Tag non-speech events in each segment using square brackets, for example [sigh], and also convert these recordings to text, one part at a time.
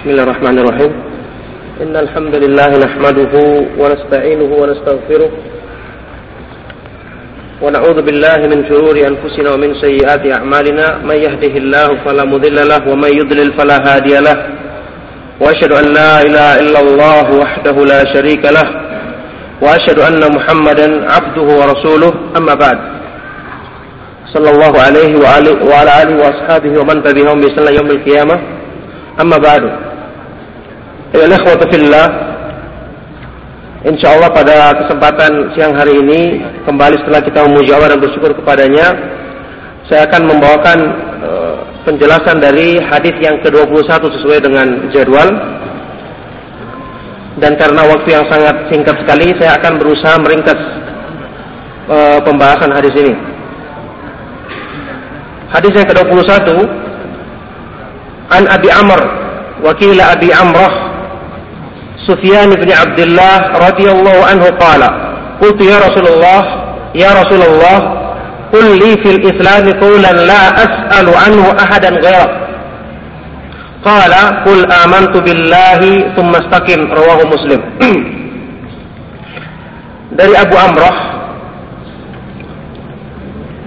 بسم الله الرحمن الرحيم. إن الحمد لله نحمده ونستعينه ونستغفره ونعوذ بالله من شرور أنفسنا ومن سيئات أعمالنا. من يهده الله فلا مضل له ومن يضلل فلا هادي له. وأشهد أن لا إله إلا الله وحده لا شريك له. وأشهد أن محمدا عبده ورسوله. أما بعد. صلى الله عليه وعلى آله وأصحابه ومن تبعهم بإحسان يوم القيامة. أما بعد. Ya ikhwatu fillah Insyaallah pada kesempatan siang hari ini Kembali setelah kita memuji Allah dan bersyukur kepadanya Saya akan membawakan uh, penjelasan dari hadis yang ke-21 sesuai dengan jadwal. Dan karena waktu yang sangat singkat sekali Saya akan berusaha meringkas uh, pembahasan hadis ini. Hadis yang ke-21 An Abi Amr Wakil Abi Amrah سفيان بن عبد الله رضي الله عنه قال قلت يا رسول الله يا رسول الله قل لي في الإسلام قولا لا أسأل عنه أحدا غيرك قال قل آمنت بالله ثم استقم رواه مسلم dari Abu Amrah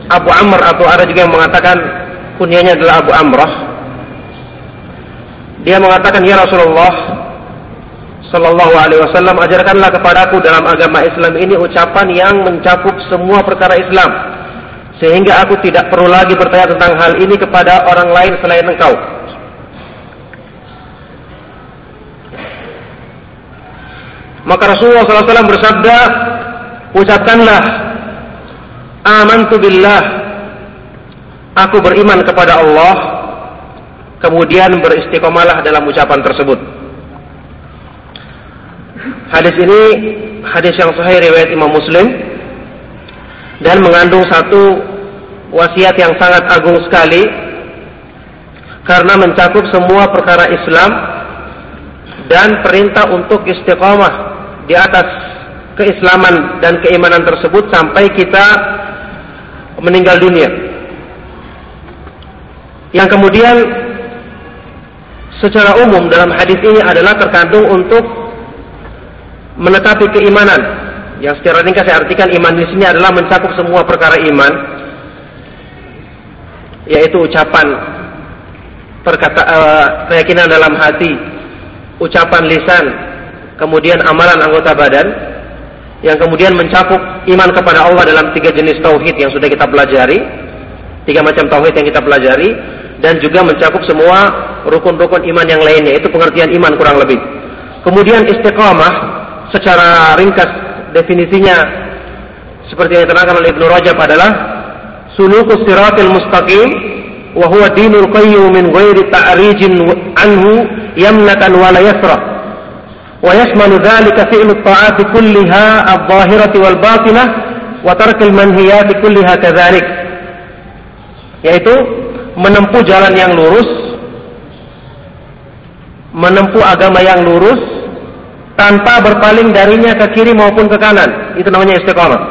Abu Amr atau ada juga yang mengatakan kunyanya adalah Abu Amrah dia mengatakan ya Rasulullah Sallallahu Alaihi Wasallam ajarkanlah kepadaku dalam agama Islam ini ucapan yang mencakup semua perkara Islam sehingga aku tidak perlu lagi bertanya tentang hal ini kepada orang lain selain engkau. Maka Rasulullah SAW bersabda, ucapkanlah, amantu billah, aku beriman kepada Allah, kemudian beristiqomalah dalam ucapan tersebut. Hadis ini hadis yang sahih riwayat Imam Muslim dan mengandung satu wasiat yang sangat agung sekali karena mencakup semua perkara Islam dan perintah untuk istiqamah di atas keislaman dan keimanan tersebut sampai kita meninggal dunia. Yang kemudian secara umum dalam hadis ini adalah terkandung untuk menetapi keimanan. Yang secara ringkas saya artikan iman di sini adalah mencakup semua perkara iman, yaitu ucapan, perkata, uh, keyakinan dalam hati, ucapan lisan, kemudian amalan anggota badan, yang kemudian mencakup iman kepada Allah dalam tiga jenis tauhid yang sudah kita pelajari, tiga macam tauhid yang kita pelajari, dan juga mencakup semua rukun-rukun iman yang lainnya. Itu pengertian iman kurang lebih. Kemudian istiqamah secara ringkas definisinya seperti yang diterangkan oleh Ibnu Rajab adalah sulukus siratil mustaqim wa huwa dinul qayyum min ghairi ta'rijin anhu yamnatan wa la yasra wa yashmalu dhalika fi'lu at-ta'ati kulliha adh-dhahirati wal batinah wa tarkil manhiyati kulliha kadzalik yaitu menempuh jalan yang lurus menempuh agama yang lurus tanpa berpaling darinya ke kiri maupun ke kanan. Itu namanya istiqomah.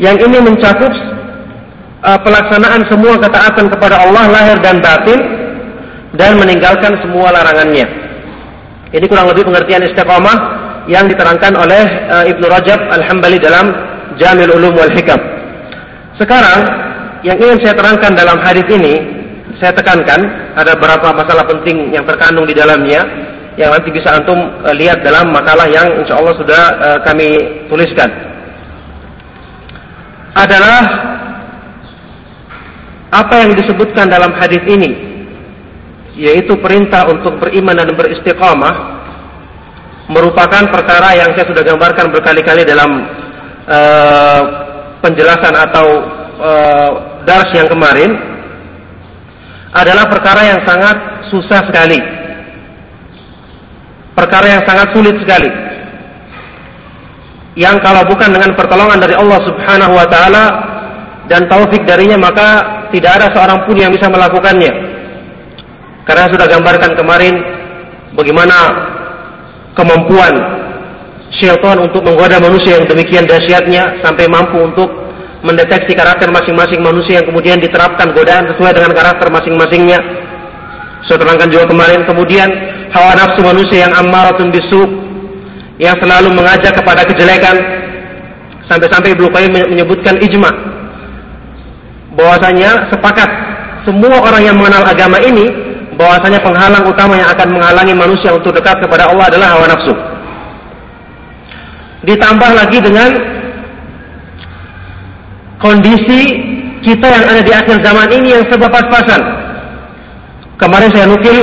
Yang ini mencakup uh, pelaksanaan semua ketaatan kepada Allah lahir dan batin dan meninggalkan semua larangannya. Ini kurang lebih pengertian istiqomah yang diterangkan oleh uh, Ibnu Rajab Al-Hambali dalam Jamil Ulum wal Hikam. Sekarang yang ingin saya terangkan dalam hadis ini, saya tekankan ada beberapa masalah penting yang terkandung di dalamnya yang nanti bisa antum uh, lihat dalam makalah yang insya Allah sudah uh, kami tuliskan. Adalah apa yang disebutkan dalam hadis ini yaitu perintah untuk beriman dan beristiqamah merupakan perkara yang saya sudah gambarkan berkali-kali dalam uh, penjelasan atau uh, dars yang kemarin adalah perkara yang sangat susah sekali perkara yang sangat sulit sekali. Yang kalau bukan dengan pertolongan dari Allah Subhanahu wa taala dan taufik darinya maka tidak ada seorang pun yang bisa melakukannya. Karena sudah gambarkan kemarin bagaimana kemampuan syaitan untuk menggoda manusia yang demikian dahsyatnya sampai mampu untuk mendeteksi karakter masing-masing manusia yang kemudian diterapkan godaan sesuai dengan karakter masing-masingnya. Saya terangkan juga kemarin kemudian hawa nafsu manusia yang ammaratun bisu yang selalu mengajak kepada kejelekan sampai-sampai Ibnu Qayyim menyebutkan ijma bahwasanya sepakat semua orang yang mengenal agama ini bahwasanya penghalang utama yang akan menghalangi manusia untuk dekat kepada Allah adalah hawa nafsu. Ditambah lagi dengan kondisi kita yang ada di akhir zaman ini yang sebab pas-pasan. Kemarin saya nukil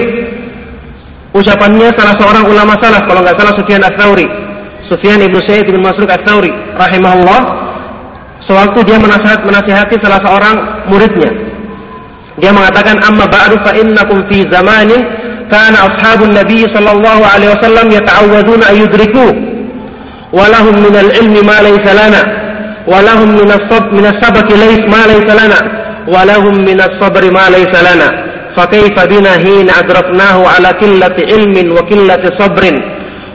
ucapannya salah seorang ulama salaf kalau nggak salah Sufyan Ats-Tsauri. Sufyan Ibnu Sa'id bin Masruq Ats-Tsauri rahimahullah. Sewaktu dia menasihat, menasihati salah seorang muridnya. Dia mengatakan amma ba'du fa innakum fi zamanin kana ashabun nabi sallallahu alaihi wasallam yata'awwaduna an yudriku wa lahum min al-ilmi ma laysa lana. Wa lahum min as-sabr min as-sabqi laysa ma laysa lana. Wa lahum min as-sabri ma laysa lana فكيف بنا حين أدركناه على قلة علم وقلة صبر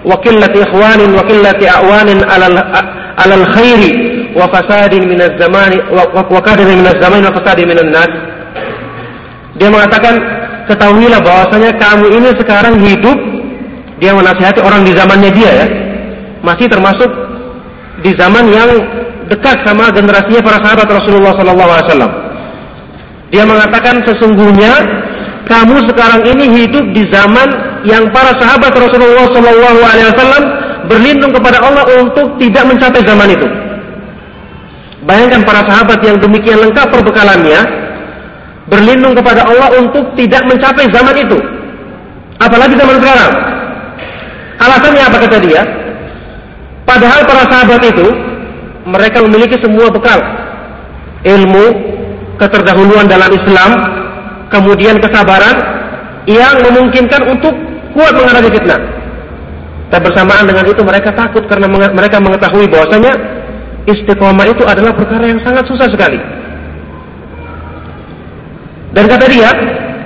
وقلة إخوان وقلة أعوان على الخير وفساد من الزمان وكادر من الزمان وفساد من الناس dia mengatakan ketahuilah bahwasanya kamu ini sekarang hidup dia menasihati orang di zamannya dia ya masih termasuk di zaman yang dekat sama generasinya para sahabat Rasulullah SAW. Dia mengatakan sesungguhnya kamu sekarang ini hidup di zaman yang para sahabat Rasulullah SAW berlindung kepada Allah untuk tidak mencapai zaman itu. Bayangkan para sahabat yang demikian lengkap perbekalannya berlindung kepada Allah untuk tidak mencapai zaman itu. Apalagi zaman sekarang. Alasannya apa kata dia? Padahal para sahabat itu mereka memiliki semua bekal. Ilmu, keterdahuluan dalam Islam, kemudian kesabaran yang memungkinkan untuk kuat menghadapi fitnah. Dan bersamaan dengan itu mereka takut karena mereka mengetahui bahwasanya istiqomah itu adalah perkara yang sangat susah sekali. Dan kata dia,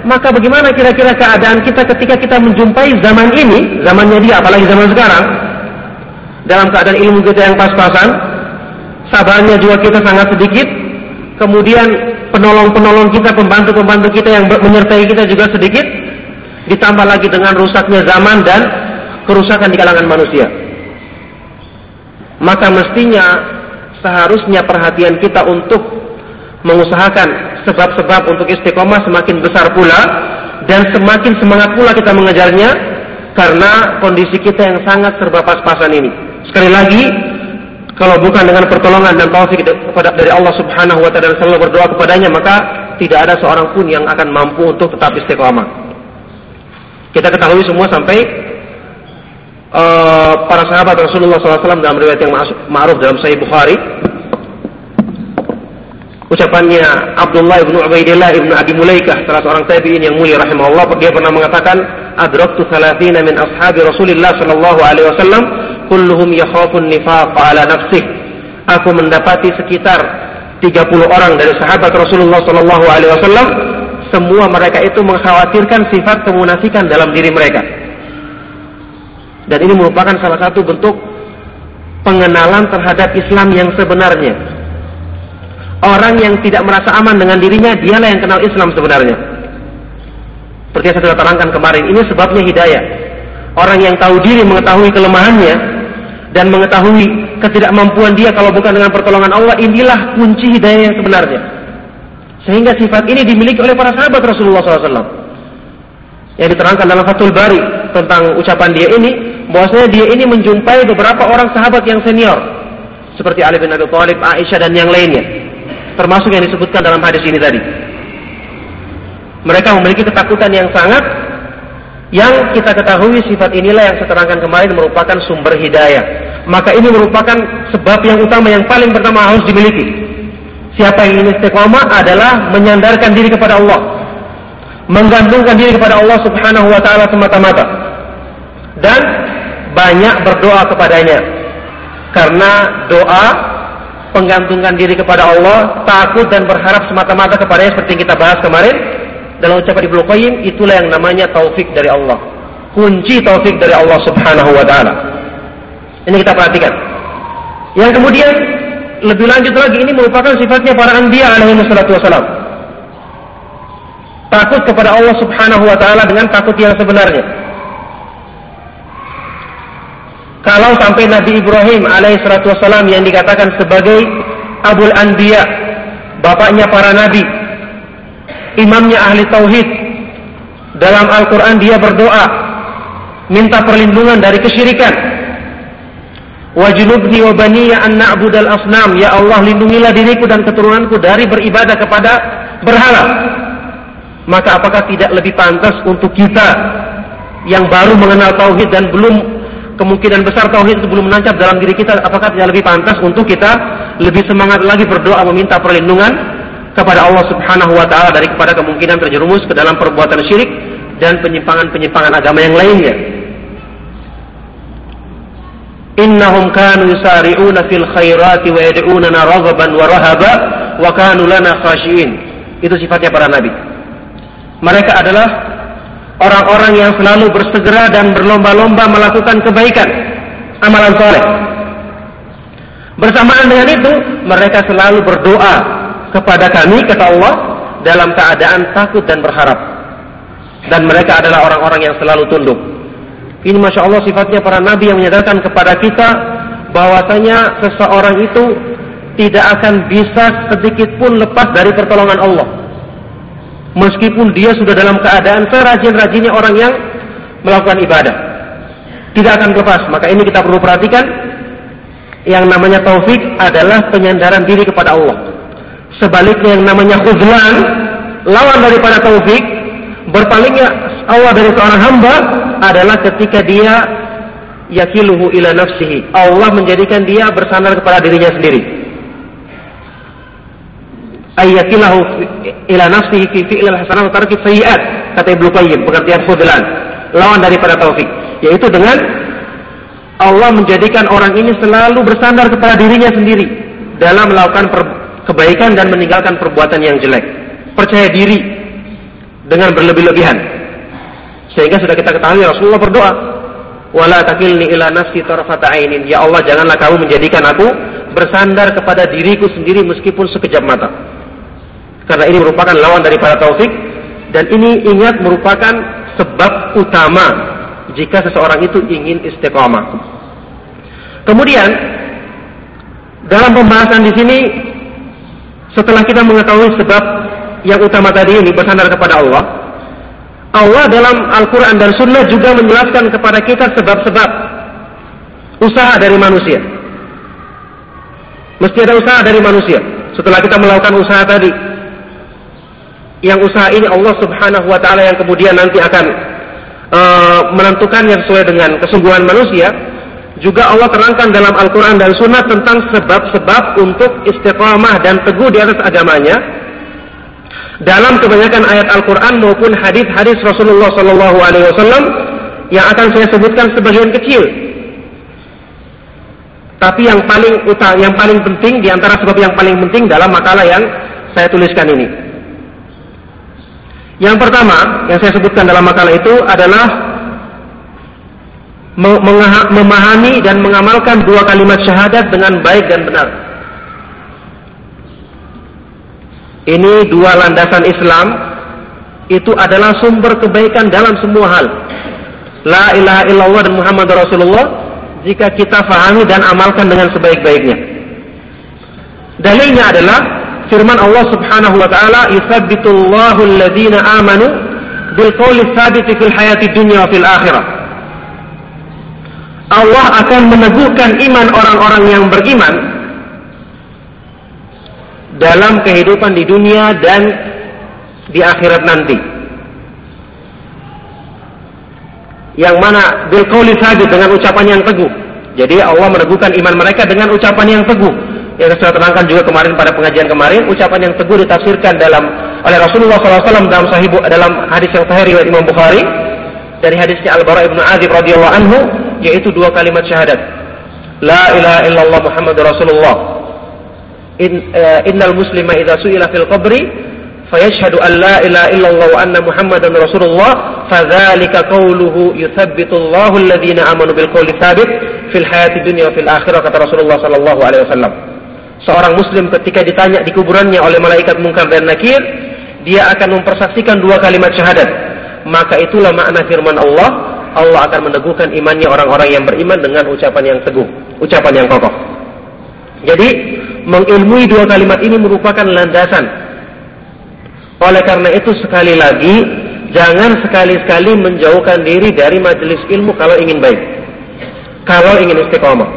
maka bagaimana kira-kira keadaan kita ketika kita menjumpai zaman ini, zamannya dia, apalagi zaman sekarang, dalam keadaan ilmu kita yang pas-pasan, sabarnya juga kita sangat sedikit, kemudian penolong-penolong kita, pembantu-pembantu kita yang menyertai kita juga sedikit, ditambah lagi dengan rusaknya zaman dan kerusakan di kalangan manusia. Maka mestinya seharusnya perhatian kita untuk mengusahakan sebab-sebab untuk istiqomah semakin besar pula dan semakin semangat pula kita mengejarnya karena kondisi kita yang sangat serba pas-pasan ini. Sekali lagi, kalau bukan dengan pertolongan dan taufik kepada dari Allah Subhanahu wa taala dan selalu berdoa kepadanya, maka tidak ada seorang pun yang akan mampu untuk tetap istiqomah. Kita ketahui semua sampai uh, para sahabat Rasulullah SAW dalam riwayat yang ma'ruf dalam Sahih Bukhari ucapannya Abdullah ibnu Ubaidillah ibnu Abi Mulaikah salah seorang tabi'in yang mulia rahimahullah dia pernah mengatakan adraktu thalathina min ashabi Rasulillah sallallahu alaihi wasallam kulluhum yakhafun nifaq ala nafsih aku mendapati sekitar 30 orang dari sahabat Rasulullah sallallahu alaihi wasallam semua mereka itu mengkhawatirkan sifat kemunafikan dalam diri mereka dan ini merupakan salah satu bentuk pengenalan terhadap Islam yang sebenarnya Orang yang tidak merasa aman dengan dirinya, dialah yang kenal Islam sebenarnya. Seperti yang saya sudah terangkan kemarin, ini sebabnya hidayah. Orang yang tahu diri mengetahui kelemahannya dan mengetahui ketidakmampuan dia kalau bukan dengan pertolongan Allah, inilah kunci hidayah yang sebenarnya. Sehingga sifat ini dimiliki oleh para sahabat Rasulullah SAW. Yang diterangkan dalam Fathul Bari tentang ucapan dia ini, bahwasanya dia ini menjumpai beberapa orang sahabat yang senior, seperti Ali bin Abi Thalib, Aisyah dan yang lainnya termasuk yang disebutkan dalam hadis ini tadi. Mereka memiliki ketakutan yang sangat yang kita ketahui sifat inilah yang saya terangkan kemarin merupakan sumber hidayah. Maka ini merupakan sebab yang utama yang paling pertama harus dimiliki. Siapa yang ingin istiqomah adalah menyandarkan diri kepada Allah. Menggantungkan diri kepada Allah subhanahu wa ta'ala semata-mata. Dan banyak berdoa kepadanya. Karena doa penggantungkan diri kepada Allah, takut dan berharap semata-mata kepadanya seperti yang kita bahas kemarin dalam ucapan Ibnu Qayyim itulah yang namanya taufik dari Allah. Kunci taufik dari Allah Subhanahu wa taala. Ini kita perhatikan. Yang kemudian lebih lanjut lagi ini merupakan sifatnya para anbiya alaihi wassalatu wassalam. Takut kepada Allah Subhanahu wa taala dengan takut yang sebenarnya. Kalau sampai Nabi Ibrahim alaihissalatu wassalam yang dikatakan sebagai Abul Anbiya, bapaknya para nabi, imamnya ahli tauhid, dalam Al-Quran dia berdoa, minta perlindungan dari kesyirikan. Wajnubni wa baniya an na'budal asnam. Ya Allah, lindungilah diriku dan keturunanku dari beribadah kepada berhala. Maka apakah tidak lebih pantas untuk kita yang baru mengenal tauhid dan belum kemungkinan besar tauhid itu belum menancap dalam diri kita, apakah tidak lebih pantas untuk kita lebih semangat lagi berdoa meminta perlindungan kepada Allah Subhanahu wa taala dari kepada kemungkinan terjerumus ke dalam perbuatan syirik dan penyimpangan-penyimpangan agama yang lainnya. Innahum kanu yusari'una fil khairati wa yad'unana raghaban wa rahaba wa kanu lana khashiin. Itu sifatnya para nabi. Mereka adalah orang-orang yang selalu bersegera dan berlomba-lomba melakukan kebaikan, amalan soleh. Bersamaan dengan itu, mereka selalu berdoa kepada kami, kata Allah, dalam keadaan takut dan berharap. Dan mereka adalah orang-orang yang selalu tunduk. Ini Masya Allah sifatnya para nabi yang menyadarkan kepada kita bahwasanya seseorang itu tidak akan bisa sedikit pun lepas dari pertolongan Allah meskipun dia sudah dalam keadaan serajin-rajinnya orang yang melakukan ibadah. Tidak akan lepas. Maka ini kita perlu perhatikan. Yang namanya taufik adalah penyandaran diri kepada Allah. Sebaliknya yang namanya khuzlan, lawan daripada taufik, berpalingnya Allah dari seorang hamba adalah ketika dia yakiluhu ila nafsihi. Allah menjadikan dia bersandar kepada dirinya sendiri. Ayyakilahu ila nafsihi fi fi'lil hasanat wa tarki sayyi'at kata Ibnu Qayyim pengertian khudlan lawan daripada taufik yaitu dengan Allah menjadikan orang ini selalu bersandar kepada dirinya sendiri dalam melakukan kebaikan dan meninggalkan perbuatan yang jelek. Percaya diri dengan berlebih-lebihan sehingga sudah kita ketahui Rasulullah berdoa wala takilni ila nafsi tarfata ainin ya Allah janganlah kamu menjadikan aku bersandar kepada diriku sendiri meskipun sekejap mata karena ini merupakan lawan daripada taufik dan ini ingat merupakan sebab utama jika seseorang itu ingin istiqamah. Kemudian dalam pembahasan di sini setelah kita mengetahui sebab yang utama tadi ini bersandar kepada Allah, Allah dalam Al-Quran dan Sunnah juga menjelaskan kepada kita sebab-sebab usaha dari manusia. Mesti ada usaha dari manusia. Setelah kita melakukan usaha tadi, yang usaha ini Allah Subhanahu wa taala yang kemudian nanti akan uh, menentukannya sesuai dengan kesungguhan manusia juga Allah terangkan dalam Al-Quran dan Sunnah tentang sebab-sebab untuk istiqamah dan teguh di atas agamanya dalam kebanyakan ayat Al-Quran maupun hadis-hadis Rasulullah Sallallahu Alaihi Wasallam yang akan saya sebutkan sebagian kecil. Tapi yang paling utama, yang paling penting di antara sebab yang paling penting dalam makalah yang saya tuliskan ini. Yang pertama yang saya sebutkan dalam makalah itu adalah memahami dan mengamalkan dua kalimat syahadat dengan baik dan benar. Ini dua landasan Islam itu adalah sumber kebaikan dalam semua hal. La ilaha illallah dan Muhammad Rasulullah jika kita fahami dan amalkan dengan sebaik-baiknya. Dalilnya adalah firman Allah Subhanahu wa taala yuthabbitullahu alladhina amanu bil qawli tsabit fil hayati dunya wa fil akhirah. Allah akan meneguhkan iman orang-orang yang beriman dalam kehidupan di dunia dan di akhirat nanti. Yang mana bil qawli tsabit dengan ucapan yang teguh. Jadi Allah meneguhkan iman mereka dengan ucapan yang teguh yang saya terangkan juga kemarin pada pengajian kemarin ucapan yang teguh ditafsirkan dalam oleh Rasulullah SAW dalam sahih dalam hadis yang sahih riwayat Imam Bukhari dari hadisnya Al Bara ibnu Azib radhiyallahu anhu yaitu dua kalimat syahadat La ilaha illallah Muhammad Rasulullah In, uh, innal muslima idza su'ila fil qabri fayashhadu an la ilaha illallah wa anna muhammadan rasulullah fadzalika qawluhu yuthabbitu Allahu alladhina amanu bil qawli thabit fil hayati dunya fil akhirah kata Rasulullah sallallahu alaihi wasallam seorang muslim ketika ditanya di kuburannya oleh malaikat mungkar dan nakir, dia akan mempersaksikan dua kalimat syahadat. Maka itulah makna firman Allah, Allah akan meneguhkan imannya orang-orang yang beriman dengan ucapan yang teguh, ucapan yang kokoh. Jadi, mengilmui dua kalimat ini merupakan landasan. Oleh karena itu sekali lagi, jangan sekali-sekali menjauhkan diri dari majelis ilmu kalau ingin baik. Kalau ingin istiqomah.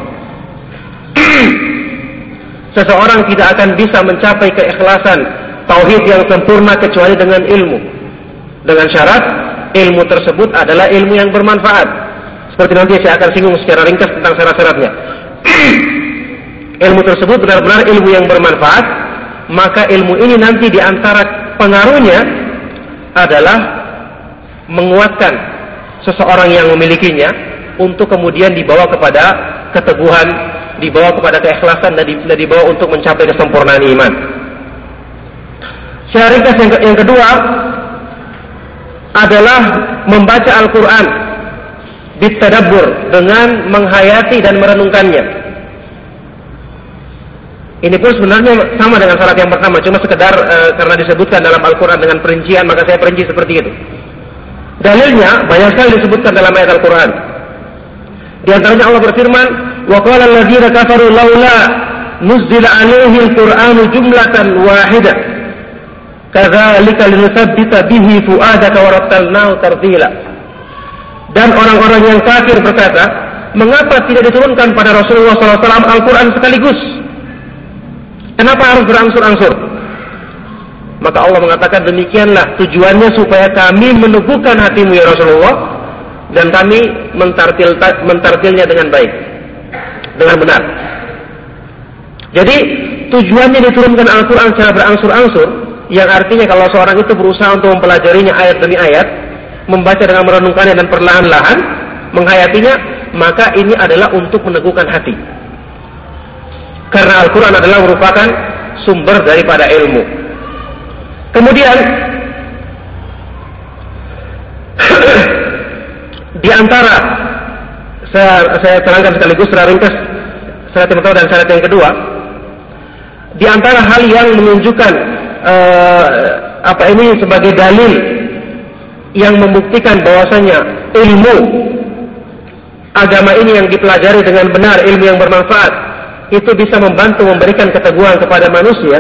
[clears throat] Seseorang tidak akan bisa mencapai keikhlasan tauhid yang sempurna kecuali dengan ilmu. Dengan syarat ilmu tersebut adalah ilmu yang bermanfaat. Seperti nanti saya akan singgung secara ringkas tentang syarat-syaratnya. [clears throat] ilmu tersebut benar-benar ilmu yang bermanfaat, maka ilmu ini nanti di antara pengaruhnya adalah menguatkan seseorang yang memilikinya untuk kemudian dibawa kepada keteguhan, dibawa kepada keikhlasan dan dibawa untuk mencapai kesempurnaan iman. Ringkas yang, yang kedua, adalah membaca Al-Quran bitadabbur dengan menghayati dan merenungkannya. Ini pun sebenarnya sama dengan syarat yang pertama, cuma sekedar e, karena disebutkan dalam Al-Quran dengan perincian, maka saya perinci seperti itu. Dalilnya banyak sekali disebutkan dalam ayat Al-Quran. Di antaranya Allah berfirman, "Wa qala alladziina kafaru laula nuzila 'alaihi al-Qur'anu jumlatan wahidah." Kadzalika linutsabbita bihi fuadaka wa rattalnahu tartila. Dan orang-orang yang kafir berkata, mengapa tidak diturunkan pada Rasulullah SAW Al-Quran sekaligus? Kenapa harus berangsur-angsur? Maka Allah mengatakan demikianlah tujuannya supaya kami meneguhkan hatimu ya Rasulullah dan kami mentartil mentartilnya dengan baik, dengan benar. Jadi tujuannya diturunkan Al-Quran secara berangsur-angsur yang artinya kalau seorang itu berusaha untuk mempelajarinya ayat demi ayat, membaca dengan merenungkannya dan perlahan-lahan menghayatinya, maka ini adalah untuk meneguhkan hati. Karena Al-Quran adalah merupakan sumber daripada ilmu. Kemudian [clears throat] di antara saya, saya terangkan sekaligus secara ringkas syarat yang pertama dan syarat yang kedua di antara hal yang menunjukkan uh, apa ini sebagai dalil yang membuktikan bahwasanya ilmu agama ini yang dipelajari dengan benar, ilmu yang bermanfaat, itu bisa membantu memberikan keteguhan kepada manusia.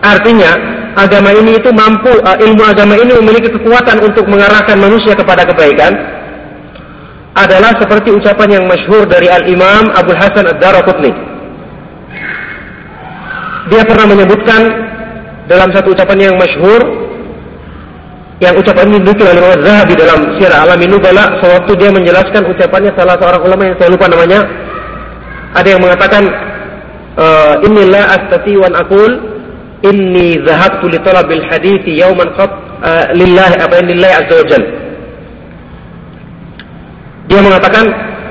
Artinya, agama ini itu mampu, uh, ilmu agama ini memiliki kekuatan untuk mengarahkan manusia kepada kebaikan. Adalah seperti ucapan yang masyhur dari Al-Imam Abu Hasan Ad-Darqutni. Dia pernah menyebutkan dalam satu ucapan yang masyhur yang ucapan ini dinukil oleh Imam Zahabi dalam Syiar Alamin Nubala sewaktu dia menjelaskan ucapannya salah seorang ulama yang saya lupa namanya ada yang mengatakan uh, inilah astati wan akul inni zahabtu li talabil hadithi yauman qat uh, lillahi apa lillahi azza wajal dia mengatakan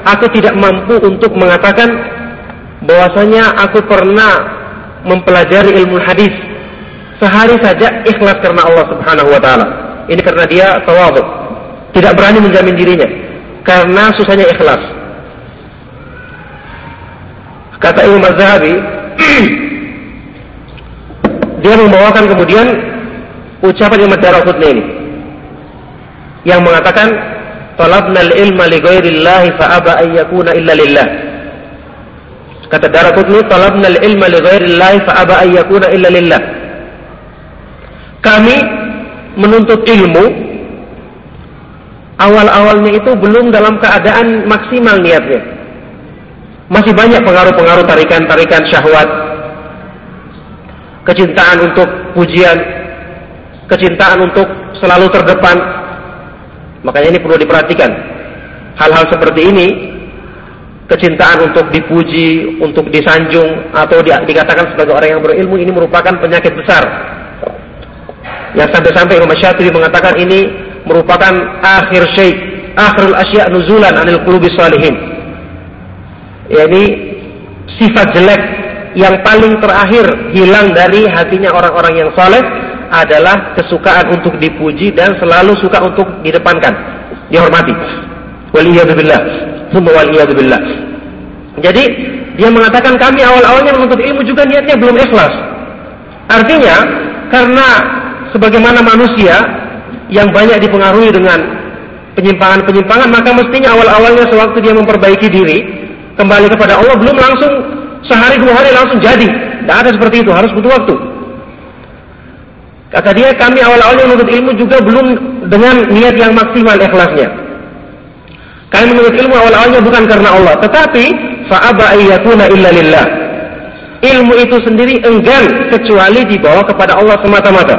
aku tidak mampu untuk mengatakan bahwasanya aku pernah mempelajari ilmu hadis sehari saja ikhlas karena Allah Subhanahu wa taala. Ini karena dia tawadhu. Tidak berani menjamin dirinya karena susahnya ikhlas. Kata Imam Az-Zahabi, [clears throat] dia membawakan kemudian ucapan Imam Daraqutni ini yang mengatakan talabna al-ilma li ghairillahi fa aba an yakuna illa lillah. Kata Daraqutni talabna al-ilma li ghairillahi fa aba an yakuna illa lillah kami menuntut ilmu awal-awalnya itu belum dalam keadaan maksimal niatnya. Masih banyak pengaruh-pengaruh tarikan-tarikan syahwat, kecintaan untuk pujian, kecintaan untuk selalu terdepan. Makanya ini perlu diperhatikan. Hal-hal seperti ini, kecintaan untuk dipuji, untuk disanjung, atau dikatakan sebagai orang yang berilmu, ini merupakan penyakit besar yang sampai-sampai Imam Syafi'i mengatakan ini merupakan akhir syai, akhirul asya nuzulan anil qulubi salihin. Yani sifat jelek yang paling terakhir hilang dari hatinya orang-orang yang saleh adalah kesukaan untuk dipuji dan selalu suka untuk didepankan, dihormati. Waliyadzubillah. Waliyadzubillah. Jadi dia mengatakan kami awal-awalnya menuntut ilmu juga niatnya belum ikhlas. Artinya karena sebagaimana manusia yang banyak dipengaruhi dengan penyimpangan-penyimpangan maka mestinya awal-awalnya sewaktu dia memperbaiki diri kembali kepada Allah belum langsung sehari dua hari langsung jadi. Tidak ada seperti itu, harus butuh waktu. Kata dia, kami awal-awalnya menuntut ilmu juga belum dengan niat yang maksimal ikhlasnya. Kami menuntut ilmu awal-awalnya bukan karena Allah, tetapi fa'aba illa lillah. Ilmu itu sendiri enggan kecuali dibawa kepada Allah semata-mata.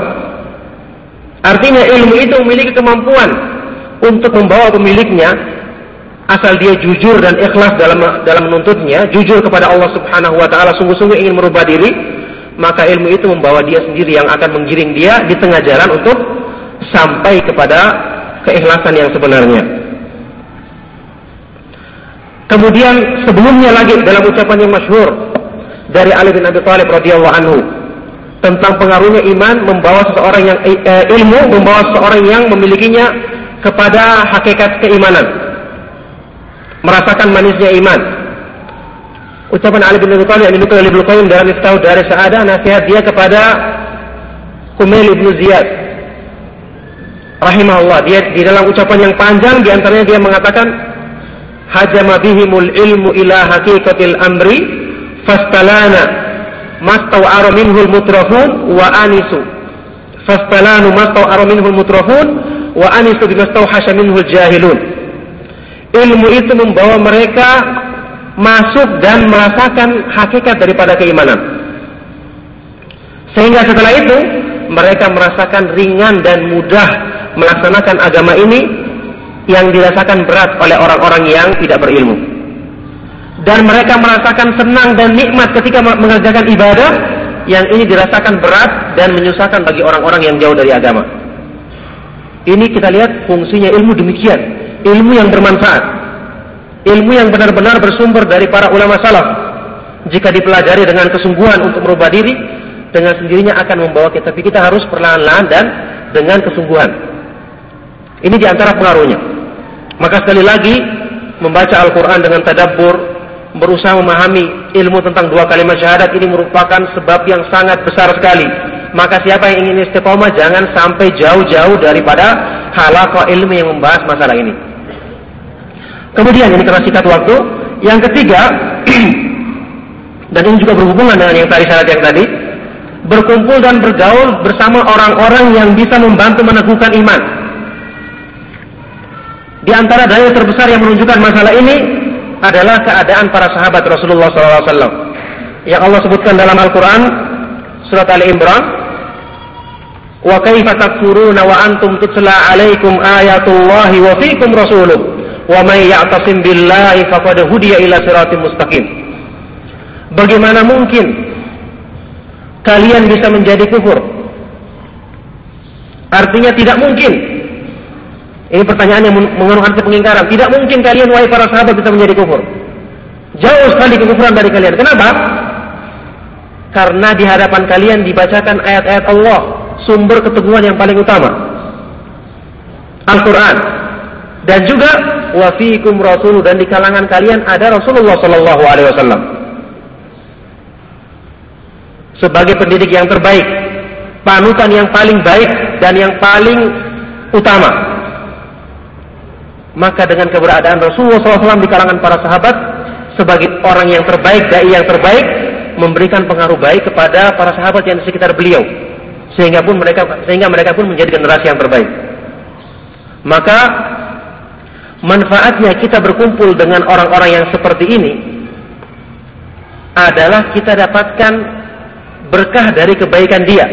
Artinya ilmu itu memiliki kemampuan untuk membawa pemiliknya asal dia jujur dan ikhlas dalam dalam menuntutnya, jujur kepada Allah Subhanahu wa taala, sungguh-sungguh ingin merubah diri, maka ilmu itu membawa dia sendiri yang akan menggiring dia di tengah jalan untuk sampai kepada keikhlasan yang sebenarnya. Kemudian sebelumnya lagi dalam ucapan yang masyhur dari Ali bin Abi Thalib radhiyallahu anhu tentang pengaruhnya iman membawa seseorang yang eh, ilmu membawa seseorang yang memilikinya kepada hakikat keimanan merasakan manisnya iman. Ucapan Ali bin Abi Thalib yang dinukil oleh Ibnu Qayyim dalam Miftah dari Sa'adah nasihat dia kepada Kumail ibnu Ziyad. Rahimahullah dia di dalam ucapan yang panjang di antaranya dia mengatakan hajama bihimul ilmu ila haqiqatil amri fastalana mastaw'ara minhul mutrafun wa anisu. Fastalanu mastaw'ara minhul mutrafun wa anisu bimastawhasha minhul jahilun ilmu itu membawa mereka masuk dan merasakan hakikat daripada keimanan. Sehingga setelah itu mereka merasakan ringan dan mudah melaksanakan agama ini yang dirasakan berat oleh orang-orang yang tidak berilmu. Dan mereka merasakan senang dan nikmat ketika mengerjakan ibadah yang ini dirasakan berat dan menyusahkan bagi orang-orang yang jauh dari agama. Ini kita lihat fungsinya ilmu demikian, ilmu yang bermanfaat. Ilmu yang benar-benar bersumber dari para ulama salaf. Jika dipelajari dengan kesungguhan untuk merubah diri dengan sendirinya akan membawa kita tapi kita harus perlahan-lahan dan dengan kesungguhan. Ini di antara pengaruhnya. Maka sekali lagi membaca Al-Quran dengan tadabbur berusaha memahami ilmu tentang dua kalimat syahadat ini merupakan sebab yang sangat besar sekali. Maka siapa yang ingin istiqomah jangan sampai jauh-jauh daripada halaqah ilmu yang membahas masalah ini Kemudian ini karena singkat waktu, yang ketiga [clears throat] dan ini juga berhubungan dengan yang tadi syarat yang tadi, berkumpul dan bergaul bersama orang-orang yang bisa membantu meneguhkan iman. Di antara dalil terbesar yang menunjukkan masalah ini adalah keadaan para sahabat Rasulullah SAW. Yang Allah sebutkan dalam Al-Quran surat Ali Imran, wa kaifa takfuruna wa antum tutla alaikum ayatullahi wa fikum rasuluh wa may ya'tasim billahi faqad hudiya ila siratim mustaqim. Bagaimana mungkin kalian bisa menjadi kufur? Artinya tidak mungkin. Ini pertanyaan yang mengandung pengingkaran. Tidak mungkin kalian wahai para sahabat bisa menjadi kufur. Jauh sekali kekufuran dari kalian. Kenapa? Karena di hadapan kalian dibacakan ayat-ayat Allah, sumber keteguhan yang paling utama. Al-Quran. Dan juga wa fiikum rasul dan di kalangan kalian ada Rasulullah sallallahu alaihi wasallam. Sebagai pendidik yang terbaik, panutan yang paling baik dan yang paling utama. Maka dengan keberadaan Rasulullah SAW di kalangan para sahabat sebagai orang yang terbaik, dai yang terbaik, memberikan pengaruh baik kepada para sahabat yang di sekitar beliau, sehingga pun mereka sehingga mereka pun menjadi generasi yang terbaik. Maka manfaatnya kita berkumpul dengan orang-orang yang seperti ini adalah kita dapatkan berkah dari kebaikan dia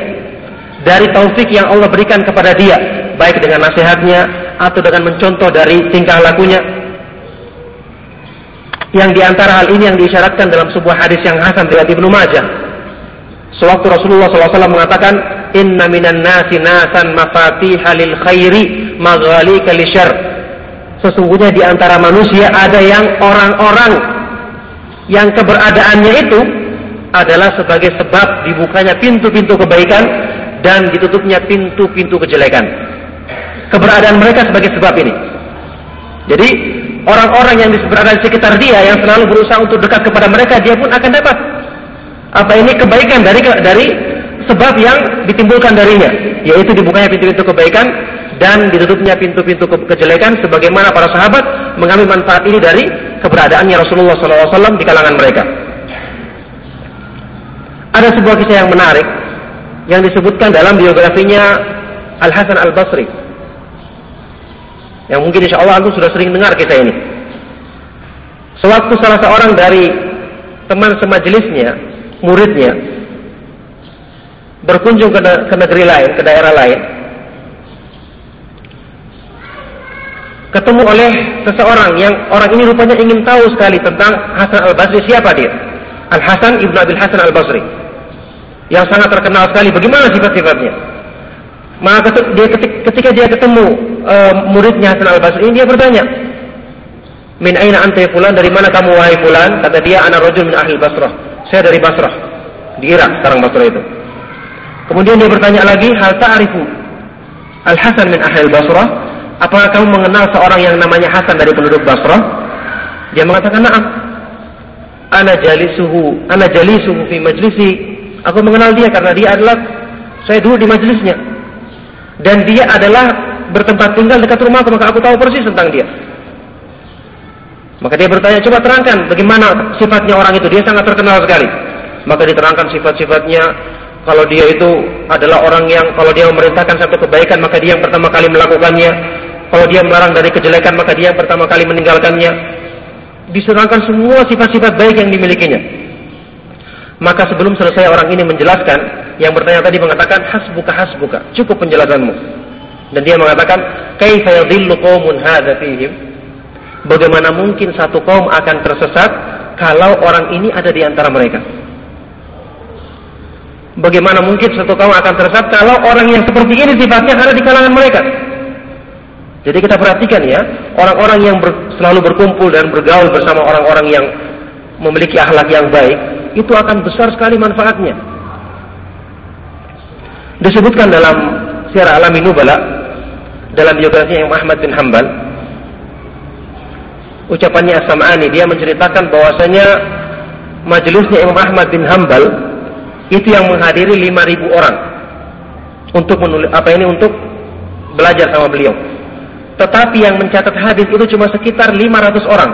dari taufik yang Allah berikan kepada dia baik dengan nasihatnya atau dengan mencontoh dari tingkah lakunya. Yang di antara hal ini yang diisyaratkan dalam sebuah hadis yang hasan dari Ibnu Majah. Sewaktu Rasulullah SAW mengatakan inna minan nasi nasan mafatihah lil khairi maghalika li syarr sesungguhnya di antara manusia ada yang orang-orang yang keberadaannya itu adalah sebagai sebab dibukanya pintu-pintu kebaikan dan ditutupnya pintu-pintu kejelekan. Keberadaan mereka sebagai sebab ini. Jadi orang-orang yang berada di sekitar dia yang selalu berusaha untuk dekat kepada mereka dia pun akan dapat apa ini kebaikan dari dari sebab yang ditimbulkan darinya yaitu dibukanya pintu-pintu kebaikan dan ditutupnya pintu-pintu ke kejelekan sebagaimana para sahabat mengambil manfaat ini dari keberadaannya Rasulullah SAW di kalangan mereka. Ada sebuah kisah yang menarik yang disebutkan dalam biografinya Al Hasan Al Basri. Yang mungkin insya Allah aku sudah sering dengar kisah ini. Sewaktu salah seorang dari teman semajelisnya, muridnya, berkunjung ke, ke negeri lain, ke daerah lain, ketemu oleh seseorang yang orang ini rupanya ingin tahu sekali tentang Hasan Al Basri siapa dia? Al Hasan ibnu Abil Hasan Al Basri yang sangat terkenal sekali. Bagaimana sifat-sifatnya? Maka dia ketika dia ketemu uh, muridnya Hasan Al Basri ini dia bertanya min aina anta ya fulan? Dari mana kamu wahai fulan? Kata dia anak rajul min ahli Basrah. Saya dari Basrah. Di Irak sekarang Basrah itu. Kemudian dia bertanya lagi hal ta'rifu Al Hasan min ahli Basrah Apakah kamu mengenal seorang yang namanya Hasan dari penduduk Basrah? Dia mengatakan, "Na'am." Ana jalisuhu, ana jalisuhu fi majlisi. Aku mengenal dia karena dia adalah saya dulu di majlisnya. Dan dia adalah bertempat tinggal dekat rumahku, maka aku tahu persis tentang dia. Maka dia bertanya, coba terangkan bagaimana sifatnya orang itu. Dia sangat terkenal sekali. Maka diterangkan sifat-sifatnya. Kalau dia itu adalah orang yang kalau dia memerintahkan satu kebaikan, maka dia yang pertama kali melakukannya. Kalau dia melarang dari kejelekan, maka dia pertama kali meninggalkannya. Diserangkan semua sifat-sifat baik yang dimilikinya. Maka sebelum selesai orang ini menjelaskan, yang bertanya tadi mengatakan hasbuka hasbuka, cukup penjelasanmu. Dan dia mengatakan, kaifa yadhillu qaumun hadza fihim? Bagaimana mungkin satu kaum akan tersesat kalau orang ini ada di antara mereka? Bagaimana mungkin satu kaum akan tersesat kalau orang yang seperti ini sifatnya ada di kalangan mereka? Jadi kita perhatikan ya, orang-orang yang ber, selalu berkumpul dan bergaul bersama orang-orang yang memiliki akhlak yang baik, itu akan besar sekali manfaatnya. Disebutkan dalam Syiar Alami Nubala, dalam biografi yang Ahmad bin Hambal, ucapannya As-Sam'ani, dia menceritakan bahwasanya majelisnya Imam Ahmad bin Hambal itu yang menghadiri 5000 orang untuk menulis apa ini untuk belajar sama beliau. Tetapi yang mencatat hadis itu cuma sekitar 500 orang.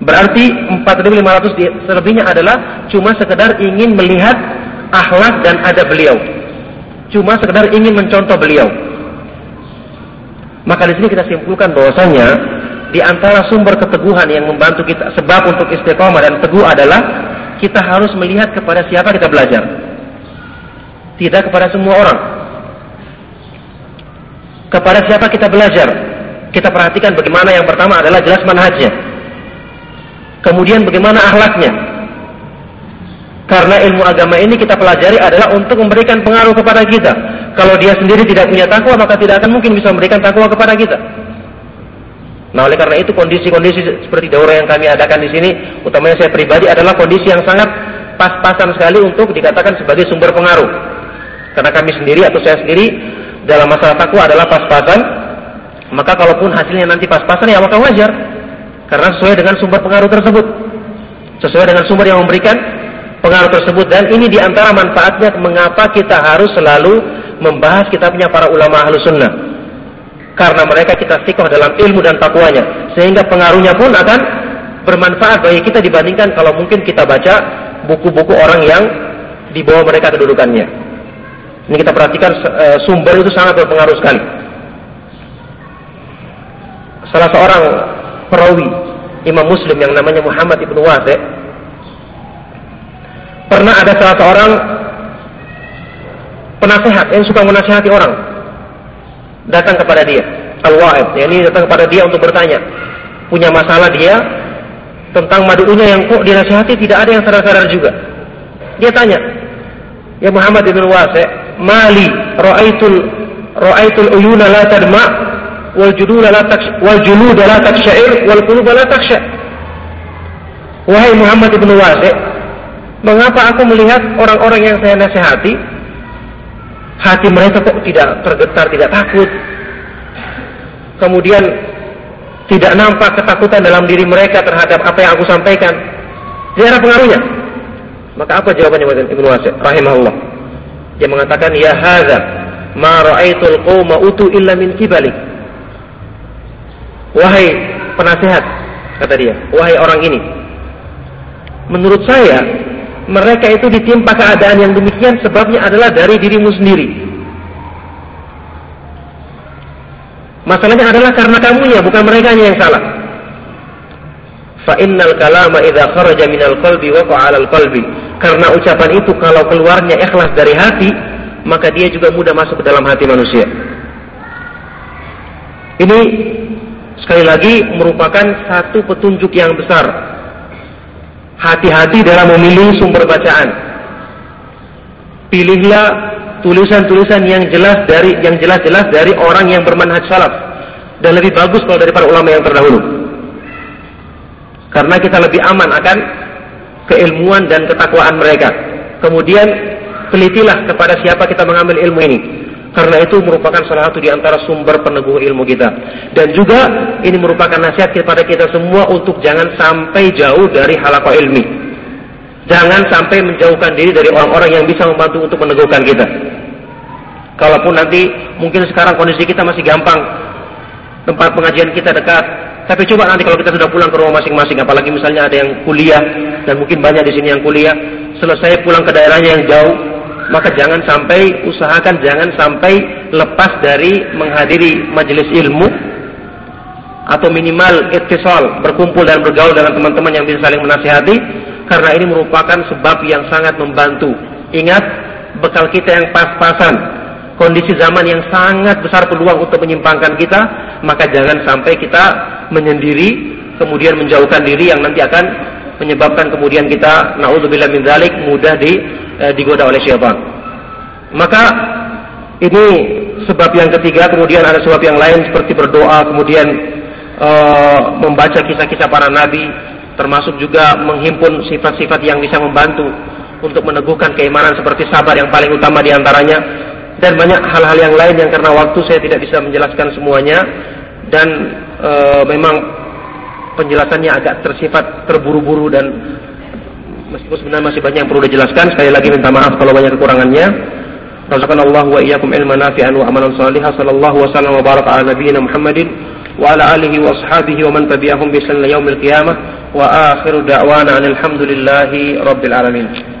Berarti 4.500 selebihnya adalah cuma sekedar ingin melihat akhlak dan ada beliau. Cuma sekedar ingin mencontoh beliau. Maka di sini kita simpulkan bahwasanya di antara sumber keteguhan yang membantu kita sebab untuk istiqomah dan teguh adalah kita harus melihat kepada siapa kita belajar. Tidak kepada semua orang. Kepada siapa kita belajar? Kita perhatikan bagaimana yang pertama adalah jelas manhajnya. Kemudian bagaimana akhlaknya. Karena ilmu agama ini kita pelajari adalah untuk memberikan pengaruh kepada kita. Kalau dia sendiri tidak punya takwa, maka tidak akan mungkin bisa memberikan takwa kepada kita. Nah, oleh karena itu kondisi-kondisi seperti daurah yang kami adakan di sini, utamanya saya pribadi adalah kondisi yang sangat pas-pasan sekali untuk dikatakan sebagai sumber pengaruh. Karena kami sendiri atau saya sendiri dalam masalah takwa adalah pas-pasan, maka kalaupun hasilnya nanti pas-pasan ya maka wajar. Karena sesuai dengan sumber pengaruh tersebut. Sesuai dengan sumber yang memberikan pengaruh tersebut dan ini di antara manfaatnya mengapa kita harus selalu membahas kitabnya para ulama ahlu sunnah karena mereka kita sikoh dalam ilmu dan takwanya sehingga pengaruhnya pun akan bermanfaat bagi kita dibandingkan kalau mungkin kita baca buku-buku orang yang di bawah mereka kedudukannya. Ini kita perhatikan eh, sumber itu sangat berpengaruh sekali. Salah seorang perawi Imam Muslim yang namanya Muhammad ibnu Wasi pernah ada salah seorang penasehat yang suka menasihati orang datang kepada dia al-wa'id. Ya, ini datang kepada dia untuk bertanya punya masalah dia tentang madu'unya yang kok dinasihati tidak ada yang sadar-sadar juga. Dia tanya ya Muhammad ibn Wasi mali ra'aitul ra'aitul uyuna la tadma wal judula la taksh wal juluda la takshair wal quluba la taksha. Wahai Muhammad ibnu Wasi mengapa aku melihat orang-orang yang saya nasihati hati mereka kok tidak tergetar tidak takut? Kemudian tidak nampak ketakutan dalam diri mereka terhadap apa yang aku sampaikan. Ada pengaruhnya. Maka apa jawabannya Ibnu Wasi rahimahullah dia mengatakan ya hadza ma ra'aitul qauma utu illa min kibalik. Wahai penasehat, kata dia, wahai orang ini. Menurut saya, mereka itu ditimpa keadaan yang demikian sebabnya adalah dari dirimu sendiri. Masalahnya adalah karena kamunya, bukan mereka yang salah. Fa innal kalama idza kharaja minal qalbi waqa'a 'alal qalbi. Karena ucapan itu kalau keluarnya ikhlas dari hati, maka dia juga mudah masuk ke dalam hati manusia. Ini sekali lagi merupakan satu petunjuk yang besar. Hati-hati dalam memilih sumber bacaan. Pilihlah tulisan-tulisan yang jelas dari yang jelas-jelas dari orang yang bermanhaj salaf dan lebih bagus kalau dari para ulama yang terdahulu. Karena kita lebih aman akan keilmuan dan ketakwaan mereka. Kemudian telitilah kepada siapa kita mengambil ilmu ini. Karena itu merupakan salah satu di antara sumber peneguh ilmu kita. Dan juga ini merupakan nasihat kepada kita semua untuk jangan sampai jauh dari halaqah ilmi. Jangan sampai menjauhkan diri dari orang-orang yang bisa membantu untuk meneguhkan kita. Kalaupun nanti mungkin sekarang kondisi kita masih gampang, tempat pengajian kita dekat, tapi coba nanti kalau kita sudah pulang ke rumah masing-masing, apalagi misalnya ada yang kuliah dan mungkin banyak di sini yang kuliah, selesai pulang ke daerahnya yang jauh, maka jangan sampai usahakan jangan sampai lepas dari menghadiri majelis ilmu atau minimal ittisal berkumpul dan bergaul dengan teman-teman yang bisa saling menasihati karena ini merupakan sebab yang sangat membantu. Ingat bekal kita yang pas-pasan, kondisi zaman yang sangat besar peluang untuk menyimpangkan kita, maka jangan sampai kita menyendiri kemudian menjauhkan diri yang nanti akan menyebabkan kemudian kita naudzubillah min dzalik mudah di eh, digoda oleh syaitan. Maka ini sebab yang ketiga, kemudian ada sebab yang lain seperti berdoa, kemudian eh, membaca kisah-kisah para nabi, termasuk juga menghimpun sifat-sifat yang bisa membantu untuk meneguhkan keimanan seperti sabar yang paling utama di antaranya dan banyak hal-hal yang lain yang karena waktu saya tidak bisa menjelaskan semuanya. Dan e, memang penjelasannya agak tersifat terburu-buru dan meskipun sebenarnya masih banyak yang perlu dijelaskan sekali lagi minta maaf kalau banyak kekurangannya. Ilman nafi'an wa amalan salihah. Sallallahu wasallam wa baraka ala nabiyyina Muhammadin wa ala alihi wa ashabihi wa man tabi'ahum bi ihsan yaumil qiyamah. Wa akhiru da'wana alhamdulillahi rabbil alamin